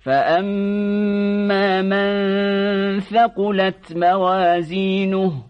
فأما من ثقلت موازينه